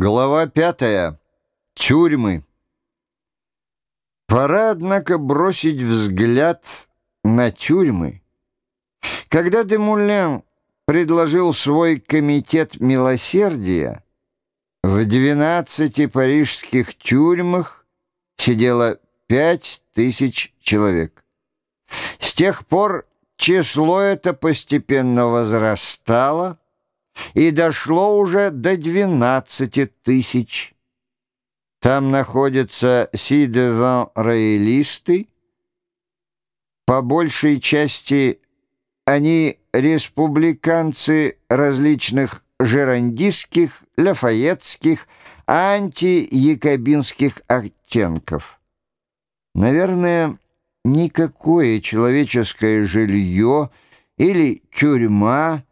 Глава пятая. Тюрьмы. Пора, однако, бросить взгляд на тюрьмы. Когда Демулен предложил свой комитет милосердия, в двенадцати парижских тюрьмах сидело пять тысяч человек. С тех пор число это постепенно возрастало, и дошло уже до 12 тысяч. Там находятся си-деван роялисты. По большей части они республиканцы различных жерандистских, лафаетских, антиякобинских оттенков. Наверное, никакое человеческое жилье или тюрьма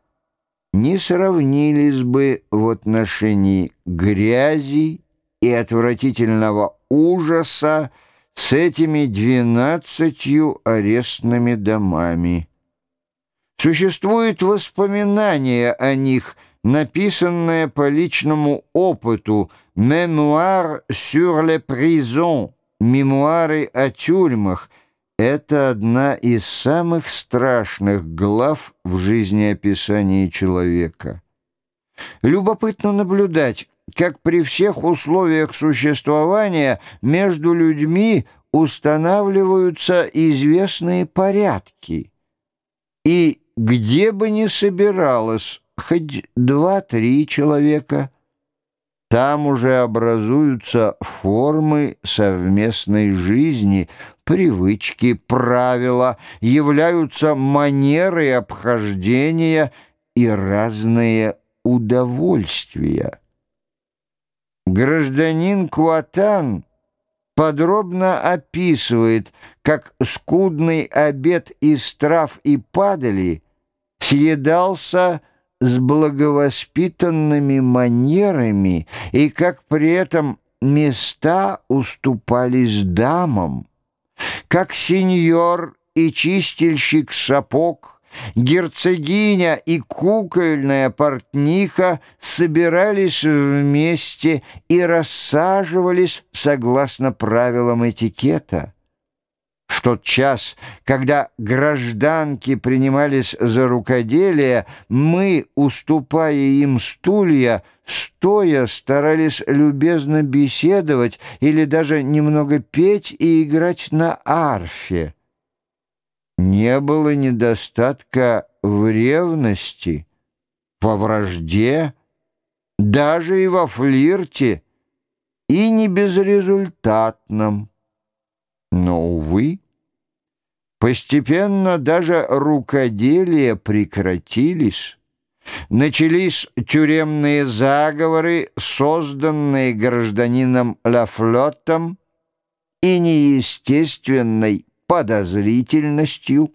не сравнились бы в отношении грязи и отвратительного ужаса с этими двенадцатью арестными домами. Существует воспоминание о них, написанное по личному опыту «Мемуар sur les prisons» «Мемуары о тюрьмах», это одна из самых страшных глав в жизнеописании человека. Любопытно наблюдать, как при всех условиях существования между людьми устанавливаются известные порядки. И где бы ни собиралось хоть два-три человека, там уже образуются формы совместной жизни – привычки, правила, являются манеры обхождения и разные удовольствия. Гражданин Куатан подробно описывает, как скудный обед из трав и падали съедался с благовоспитанными манерами и как при этом места уступались дамам как сеньор и чистильщик сапог, герцогиня и кукольная портниха собирались вместе и рассаживались согласно правилам этикета. В тот час, когда гражданки принимались за рукоделие, мы, уступая им стулья, стоя старались любезно беседовать или даже немного петь и играть на арфе. Не было недостатка в ревности, во вражде, даже и во флирте, и не безрезультатном. Но, увы, постепенно даже рукоделия прекратились, Начались тюремные заговоры, созданные гражданином Лафлотом и неестественной подозрительностью.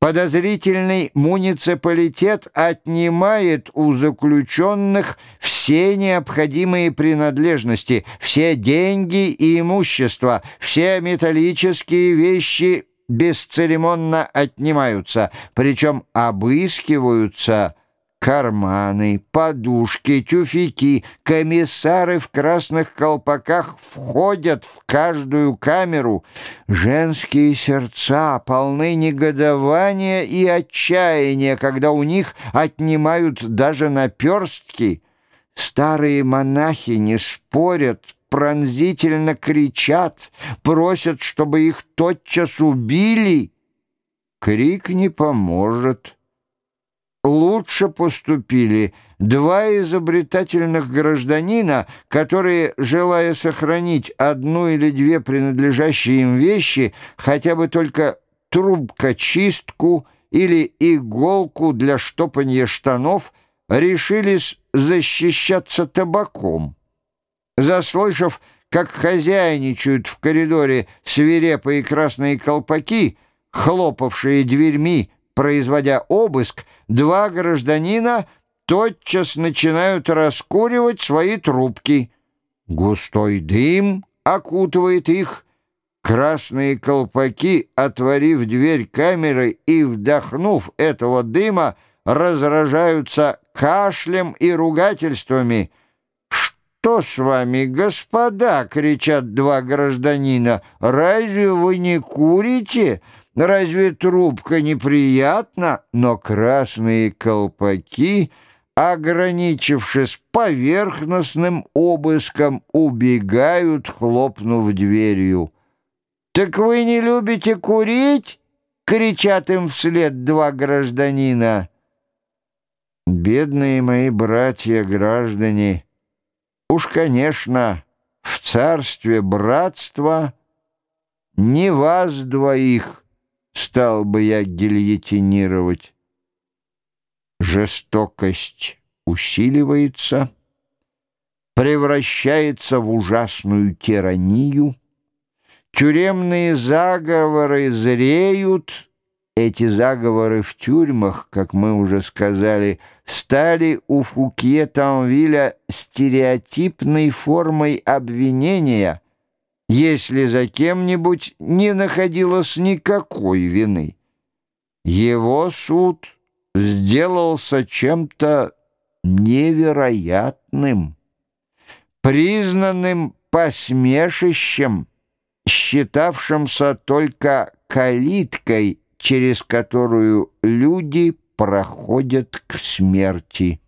Подозрительный муниципалитет отнимает у заключенных все необходимые принадлежности, все деньги и имущество, все металлические вещи бесцеремонно отнимаются, причем обыскиваются Карманы, подушки, тюфяки, комиссары в красных колпаках входят в каждую камеру. Женские сердца полны негодования и отчаяния, когда у них отнимают даже наперстки. Старые монахи не спорят, пронзительно кричат, просят, чтобы их тотчас убили. Крик не поможет лучше поступили два изобретательных гражданина, которые, желая сохранить одну или две принадлежащие им вещи, хотя бы только трубкочистку или иголку для штопания штанов, решились защищаться табаком. Заслышав, как хозяйничают в коридоре свирепые красные колпаки, хлопавшие дверьми, производя обыск, два гражданина тотчас начинают раскуривать свои трубки. Густой дым окутывает их. Красные колпаки, отворив дверь камеры и вдохнув этого дыма, разражаются кашлем и ругательствами. что с вами, господа?» — кричат два гражданина. «Разве вы не курите? Разве трубка неприятна?» Но красные колпаки, ограничившись поверхностным обыском, убегают, хлопнув дверью. «Так вы не любите курить?» — кричат им вслед два гражданина. Бедные мои братья-граждане, уж, конечно, в царстве братства не вас двоих стал бы я гильотинировать. Жестокость усиливается, превращается в ужасную тиранию, тюремные заговоры зреют — эти заговоры в тюрьмах, как мы уже сказали, стали у Фукье Танвиля стереотипной формой обвинения, если за кем-нибудь не находилось никакой вины. Его суд сделался чем-то невероятным, признанным посмешищем, считавшимся только калиткой через которую люди проходят к смерти.